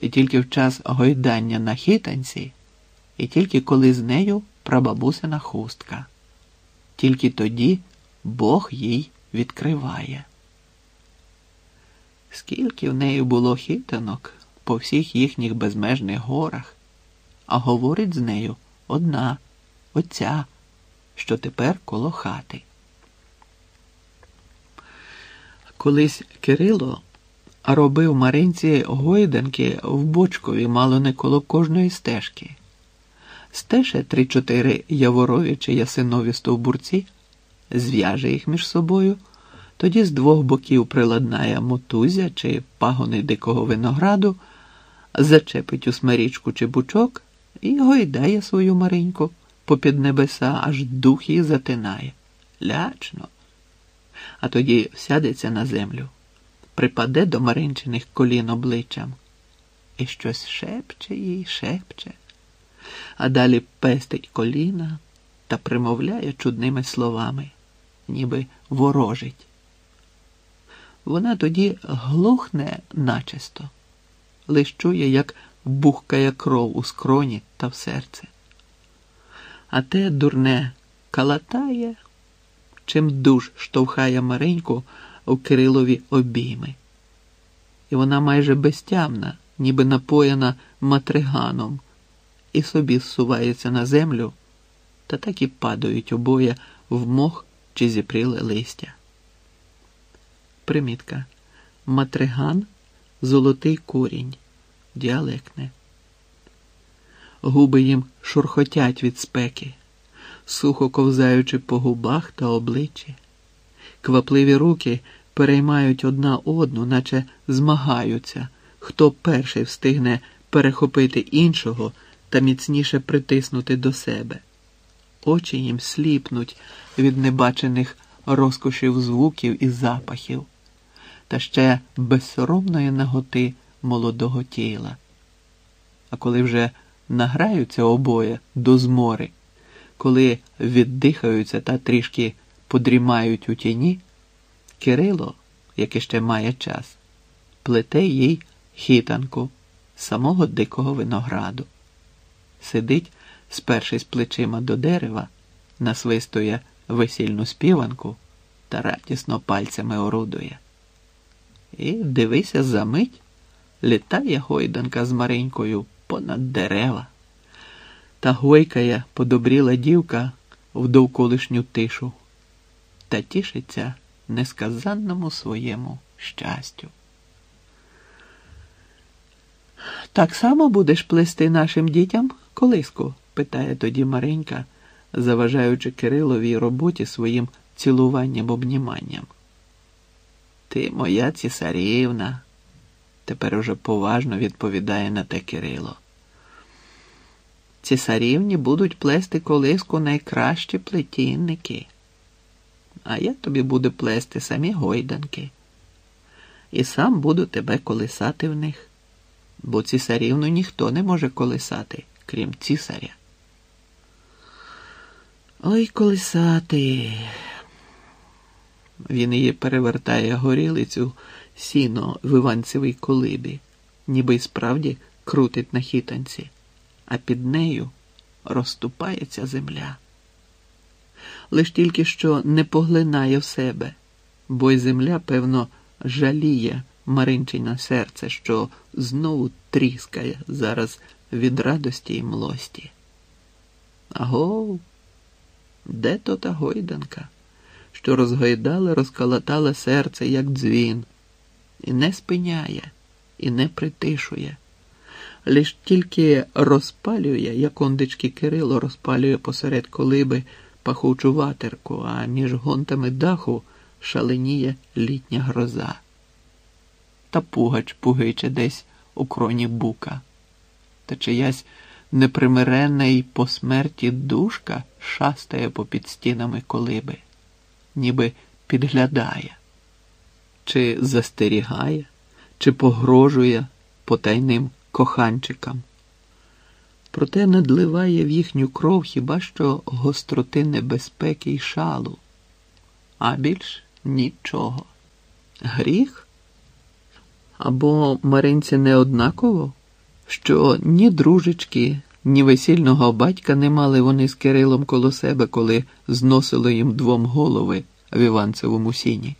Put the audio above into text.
і тільки в час гойдання на хитанці, і тільки коли з нею прабабусина хустка. Тільки тоді Бог їй відкриває. Скільки в неї було хитанок по всіх їхніх безмежних горах, а говорить з нею одна, оця, що тепер коло хати. Колись Кирило робив Маринці гойданки в бочкові мало не коло кожної стежки. Стеше три-чотири яворові чи ясинові стовбурці, зв'яже їх між собою, тоді з двох боків приладнає мотузя чи пагони дикого винограду, зачепить у смирічку чи бучок і гойдає свою Мариньку попід небеса, аж дух її затинає. Лячно. А тоді сядеться на землю, припаде до Маринчиних колін обличчям і щось шепче їй, шепче а далі пестить коліна та примовляє чудними словами, ніби ворожить. Вона тоді глухне начисто, лиш чує, як бухкає кров у скроні та в серце. А те дурне калатає, чим душ штовхає Мариньку у Кирилові обійми. І вона майже безтямна, ніби напоєна матриганом і собі зсувається на землю, та так і падають обоє в мох чи зіпріле листя. Примітка. Матриган золотий курінь, діалектне. Губи їм шурхотять від спеки, сухо ковзаючи по губах та обличчі. Квапливі руки переймають одна одну, наче змагаються, хто перший встигне перехопити іншого та міцніше притиснути до себе. Очі їм сліпнуть від небачених розкошів звуків і запахів, та ще безсоромної наготи молодого тіла. А коли вже награються обоє до змори, коли віддихаються та трішки подрімають у тіні, Кирило, який ще має час, плете їй хітанку самого дикого винограду. Сидить, спершись плечима до дерева, насвистує весільну співанку та радісно пальцями орудує. І дивися за мить, літає гойданка з Маренькою понад дерева, та гойкає подобріла дівка в довколишню тишу та тішиться несказанному своєму щастю. Так само будеш плести нашим дітям колиску? питає тоді Маренька, заважаючи Кириловій роботі своїм цілуванням обніманням. Ти моя цісарівна, тепер уже поважно відповідає на те Кирило. Цісарівні будуть плести колиску найкращі плетінники, а я тобі буду плести самі гойданки, і сам буду тебе колисати в них бо цісарівну ніхто не може колисати, крім цісаря. Ой колисати. Він її перевертає горілицю сіно в Іванцевій колибі, ніби й справді крутить на хітанці, а під нею розступається земля. Лиш тільки що не поглинає в себе, бо й земля, певно, жаліє. Маринчине серце, що знову тріскає зараз від радості і млості. Аго, де то та гойданка, що розгойдала, розколотала серце, як дзвін, і не спиняє, і не притишує, лиш тільки розпалює, як ондички Кирило розпалює посеред колиби пахучу ватерку, а між гонтами даху шаленіє літня гроза. Та пугач пугиче десь у кроні бука, та чиясь непримиренна й по смерті душка шастає попід стінами колиби, ніби підглядає, чи застерігає, чи погрожує потайним коханчикам. Проте надливає в їхню кров хіба що гостроти небезпеки й шалу, а більш нічого. Гріх? Або Маринці не однаково що ні дружечки, ні весільного батька не мали вони з Кирилом коло себе, коли зносило їм двом голови в Іванцевому сіні.